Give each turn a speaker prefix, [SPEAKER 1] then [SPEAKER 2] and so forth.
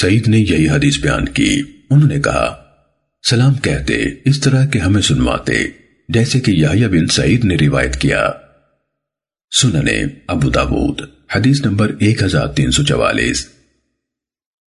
[SPEAKER 1] سعید نے یہی حدیث بیان کی۔ انہوں نے کہا، سلام کہتے، اس طرح کہ ہمیں سنواتے، جیسے کہ یحییٰ بن سعید نے روایت کیا۔ سننے ابو داود، حدیث نمبر 1344